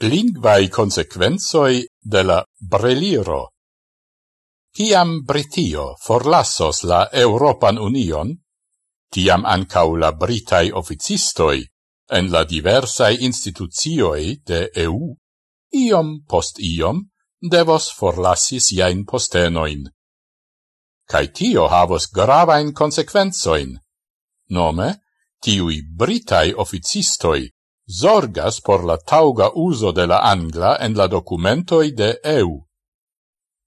lingvai consequenzoi de la breliro. Ciam Britio forlassos la Europan Union, tiam ancau la Britai officistoi en la diversai institucioi de EU, iom post iom devos forlassis iain postenoin. Cai tio havos gravain consequenzoin, nome, tiui Britai officistoi zorgas por la tauga uso de la Angla en la documentoi de EU.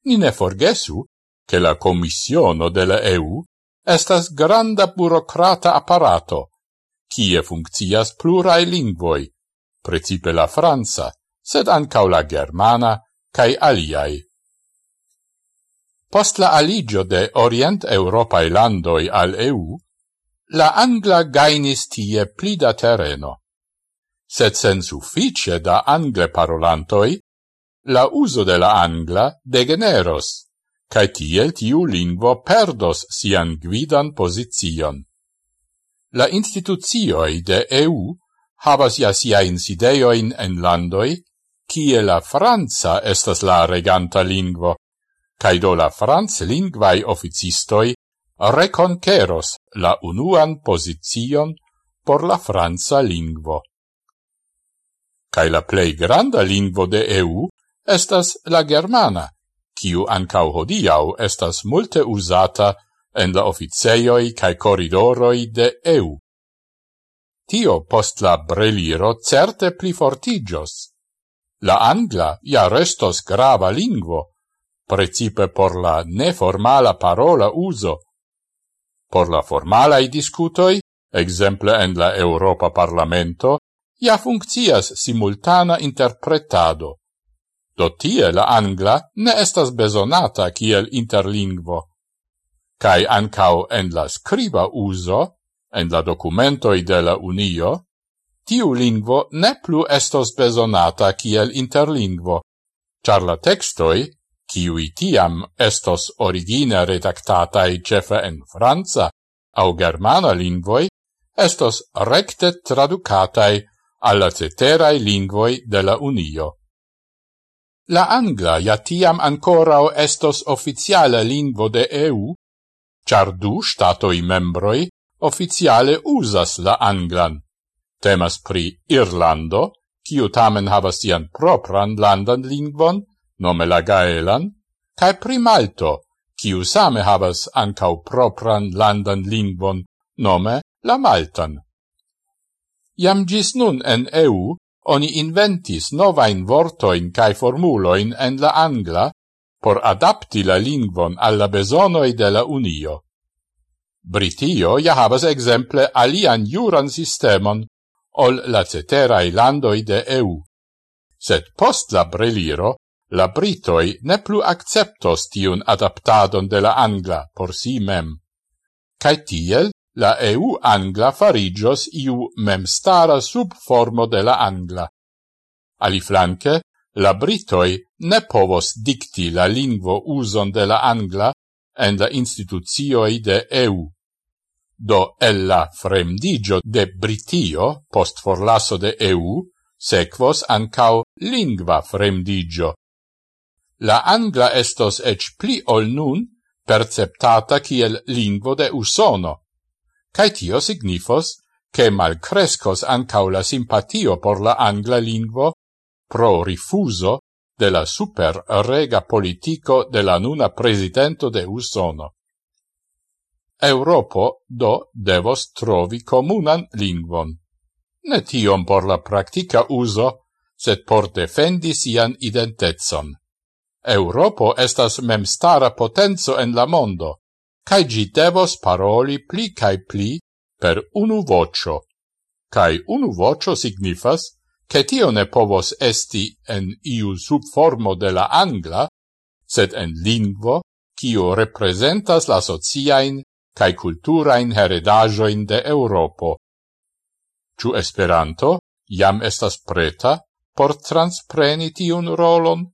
Ni ne forgesu che la Commissiono de la EU estas granda burocrata apparato, kie funccias plurai lingvoi, precipe la Franza, sed ancau la Germana, cae aliai. Post la aligio de Orient-Europae landoi al EU, la Angla gainis tie plida terreno sed sen suffice da angle parolantoi, la uso de la angla degeneros, cae tiel tiu lingvo perdos sian gvidan posizion. La institucioi de EU havas ja sia insideioin en landoi, kie la Franza estas la reganta lingvo, cae do la franz lingvai officistoi reconqueros la unuan posizion por la franza lingvo cae la plei granda lingvo de EU estas la germana, kiu ancau hodiau estas multe usata en la officeioi cae corridoroi de EU. Tio post la breliro certe pli fortigios. La angla ja restos grava lingvo, precipe por la neformala parola uso. Por la formalai discutoi, exemple en la Europa Parlamento, ja funccias simultana interpretado. Do tie la angla ne estas besonata kiel interlingvo. Kai ancau en la scriba uso, en la documentoi de la Unio, tiu lingvo ne plu estos besonata kiel interlingvo, char la textoi, kiui tiam estos origine redactatai cefe en Franca au Germana lingvoi, estos recte traducatai alla ceterae lingvoi de la Unio. La Angla ja tiam ancorao estos officiale lingvo de EU, char du statoi membroi officiale usas la Anglan. Temas pri Irlando, kiu tamen havas sian propran landan lingvon, nome la Gaelan, cae pri Malto, kiu same havas ancau propran landan lingvon, nome la Maltan. Iam gis nun en EU oni inventis novain vortoin cae formuloin en la angla por adapti la lingvon alla besonoi de la Unio. Britio ja havas exemple alian juran sistemon ol la ceterae landoi de EU. Sed post la breliro, la Britoi ne plu acceptos tiun adaptadon de la Angla por si mem. Cai tiel la EU angla farigios iu memstara subformo de la angla. Aliflanque, la Britoi ne povos dicti la lingvo uson de la angla en la institucioi de EU. Do ella fremdigio de Britio post forlaso de EU sequos ancao lingva fremdigio. La angla estos ec pli ol nun perceptata kiel lingvo de usono, cae tio signifos che malcrescos ancau la simpatio por la angla lingvo pro rifuso de la super rega politico de la nuna presidento de Usono. Europo do devos trovi comunan lingvon. Ne tion por la practica uso, sed por defendi sian identetson. Europo estas memstara potenzo en la mondo, cae gi devos paroli pli cae pli per unu vocio. Cae unu vocio signifas che tio ne povos esti en iu subformo de la angla, sed en lingvo, cio representas la sociain cae culturain heredajoin de Europo. Ciu Esperanto jam estas preta por transpreni tiun rolon?